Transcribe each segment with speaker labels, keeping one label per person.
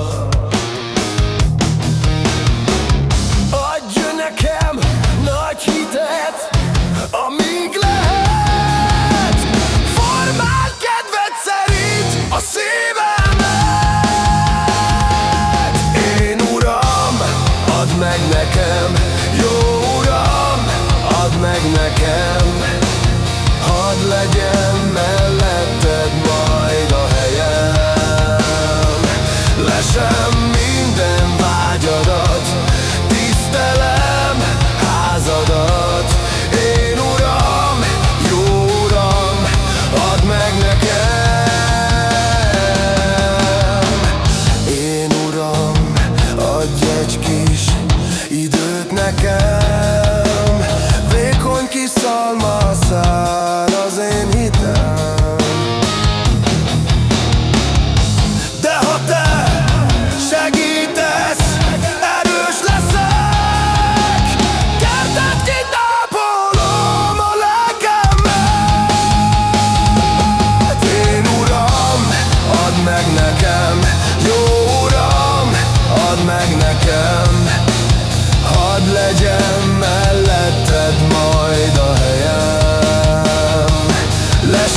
Speaker 1: love.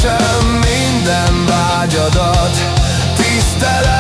Speaker 1: Sem minden vágyadat tisztelem